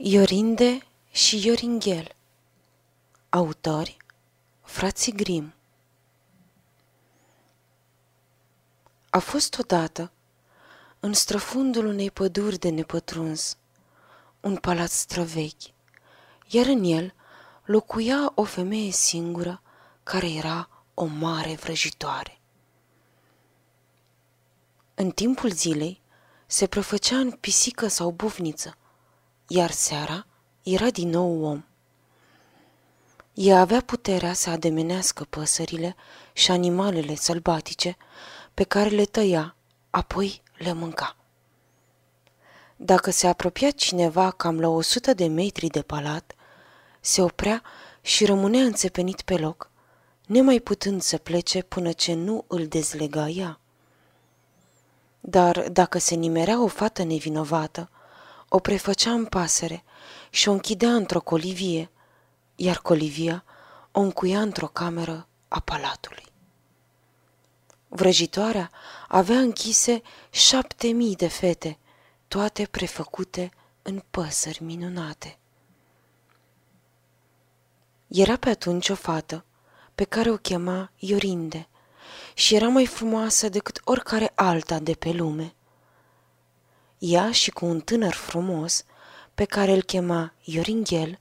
Iorinde și Ioringhel Autori Frații Grim A fost odată, în străfundul unei păduri de nepătruns, un palat străvechi, iar în el locuia o femeie singură care era o mare vrăjitoare. În timpul zilei se prefăcea în pisică sau bufniță, iar seara era din nou om. Ea avea puterea să ademenească păsările și animalele sălbatice pe care le tăia, apoi le mânca. Dacă se apropia cineva cam la o sută de metri de palat, se oprea și rămânea înțepenit pe loc, nemai putând să plece până ce nu îl dezlega ea. Dar dacă se nimerea o fată nevinovată, o prefăcea în pasăre și o închidea într-o colivie, iar colivia o încuia într-o cameră a palatului. Vrăjitoarea avea închise șapte mii de fete, toate prefăcute în păsări minunate. Era pe atunci o fată pe care o chema Iorinde și era mai frumoasă decât oricare alta de pe lume. Ea și cu un tânăr frumos, pe care îl chema Ioringhel,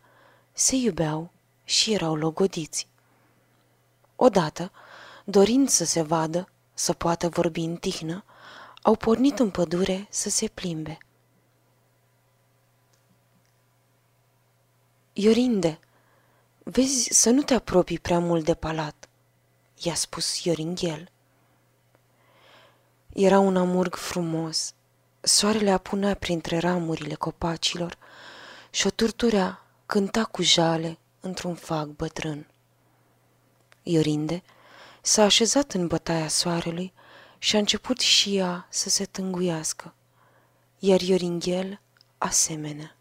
se iubeau și erau logodiți. Odată, dorind să se vadă, să poată vorbi în tihnă, au pornit în pădure să se plimbe. Iorinde, vezi să nu te apropii prea mult de palat, i-a spus Ioringhel. Era un amurg frumos, Soarele apunea printre ramurile copacilor și o turturea cânta cu jale într-un fag bătrân. Iorinde s-a așezat în bătaia soarelui și a început și ea să se tânguiască, iar Ioringhel asemenea.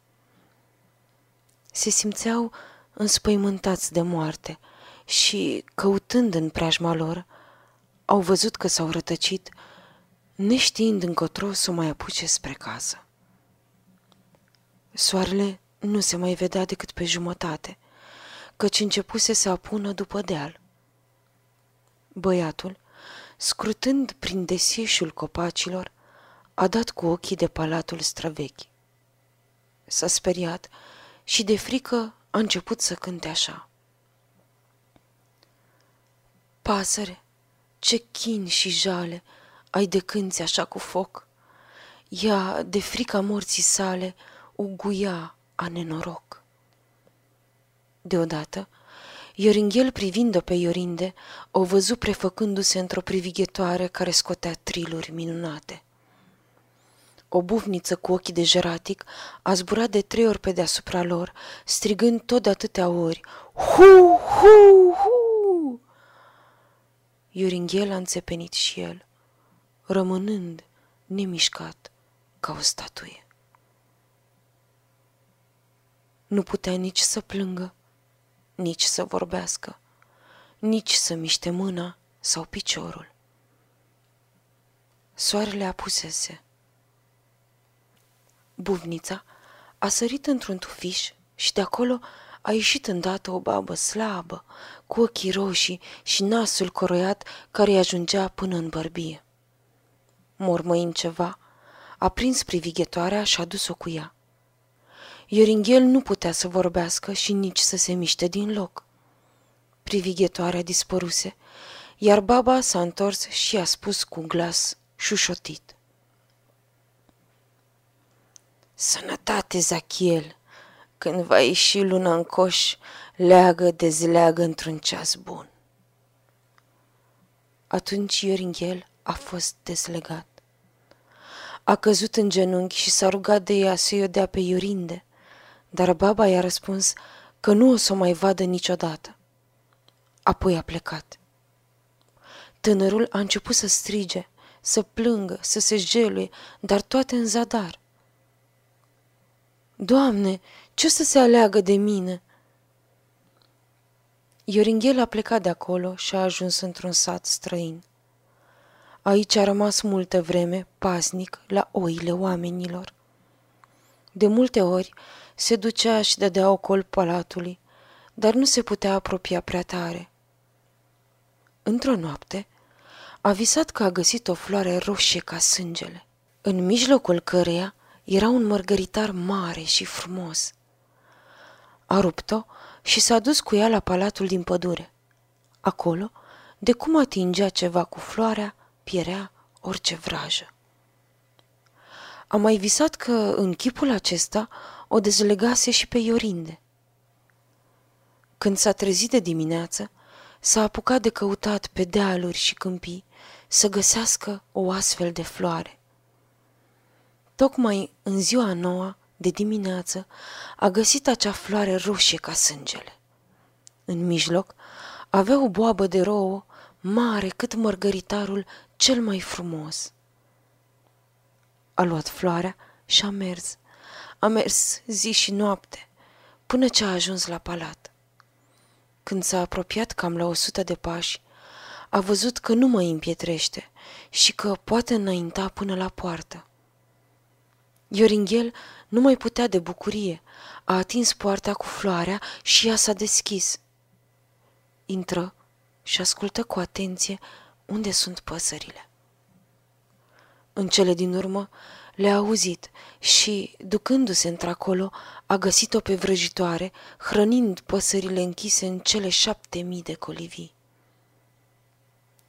Se simțeau înspăimântați de moarte și, căutând în preajma lor, au văzut că s-au rătăcit neștiind încotro să o mai apuce spre casă. Soarele nu se mai vedea decât pe jumătate, căci începuse să apună după deal. Băiatul, scrutând prin desieșul copacilor, a dat cu ochii de palatul străvechi. S-a speriat și de frică a început să cânte așa. Pasăre, ce chin și jale ai de cânți așa cu foc. Ea, de frica morții sale, uguia a nenoroc. Deodată, Ioringhel privind-o pe Iorinde, o văzu prefăcându-se într-o privighetoare care scotea triluri minunate. O bufniță cu ochii de jeratic a zburat de trei ori pe deasupra lor, strigând tot de atâtea ori, Hu, hu, hu! Ioringhel a înțepenit și el rămânând nemișcat ca o statuie. Nu putea nici să plângă, nici să vorbească, nici să miște mâna sau piciorul. Soarele apusese. Buvnița a sărit într-un tufiș și de acolo a ieșit îndată o babă slabă, cu ochii roșii și nasul coroiat care îi ajungea până în bărbie mormăind ceva, a prins privighetoarea și a dus-o cu ea. Ioringhel nu putea să vorbească și nici să se miște din loc. Privighetoarea dispăruse, iar baba s-a întors și a spus cu glas șușotit. Sănătate, Zachiel! Când va ieși luna în coș, leagă, dezleagă într-un ceas bun. Atunci Ioringhel a fost deslegat. A căzut în genunchi și s-a rugat de ea să-i o dea pe Iurinde, dar baba i-a răspuns că nu o să o mai vadă niciodată. Apoi a plecat. Tânărul a început să strige, să plângă, să se jeluie, dar toate în zadar. Doamne, ce o să se aleagă de mine? Ioringhel a plecat de acolo și a ajuns într-un sat străin. Aici a rămas multă vreme pasnic la oile oamenilor. De multe ori se ducea și dădea ocol palatului, dar nu se putea apropia prea tare. Într-o noapte, a visat că a găsit o floare roșie ca sângele, în mijlocul căreia era un mărgăritar mare și frumos. A rupt-o și s-a dus cu ea la palatul din pădure. Acolo, de cum atingea ceva cu floarea, pierea orice vrajă. A mai visat că în chipul acesta o dezlegase și pe Iorinde. Când s-a trezit de dimineață, s-a apucat de căutat pe dealuri și câmpii să găsească o astfel de floare. Tocmai în ziua nouă, de dimineață, a găsit acea floare roșie ca sângele. În mijloc avea o boabă de rouă mare cât mărgăritarul cel mai frumos. A luat floarea și a mers. A mers zi și noapte, până ce a ajuns la palat. Când s-a apropiat cam la o sută de pași, a văzut că nu mai împietrește și că poate înainta până la poartă. Ioringhel nu mai putea de bucurie. A atins poarta cu floarea și ea s-a deschis. Intră și ascultă cu atenție unde sunt păsările. În cele din urmă le-a auzit și, ducându-se într-acolo, a găsit-o pe vrăjitoare, hrănind păsările închise în cele șapte mii de colivii.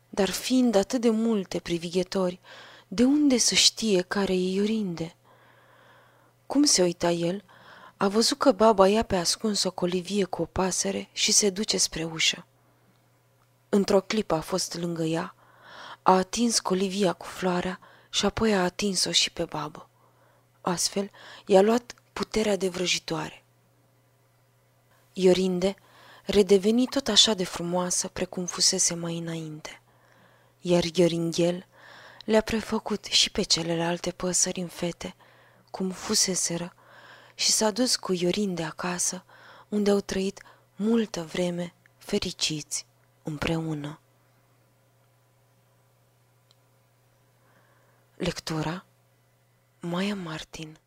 Dar fiind atât de multe privighetori, de unde să știe care e Iorinde? Cum se uita el, a văzut că baba ia pe ascuns o colivie cu o pasăre și se duce spre ușă. Într-o clipă a fost lângă ea, a atins colivia cu floarea și apoi a atins-o și pe babă. Astfel, i-a luat puterea de vrăjitoare. Iorinde redeveni tot așa de frumoasă precum fusese mai înainte, iar Ioringhel le-a prefăcut și pe celelalte păsări în fete, cum fuseseră, și s-a dus cu Iorinde acasă, unde au trăit multă vreme fericiți împreună. Lectura Maya Martin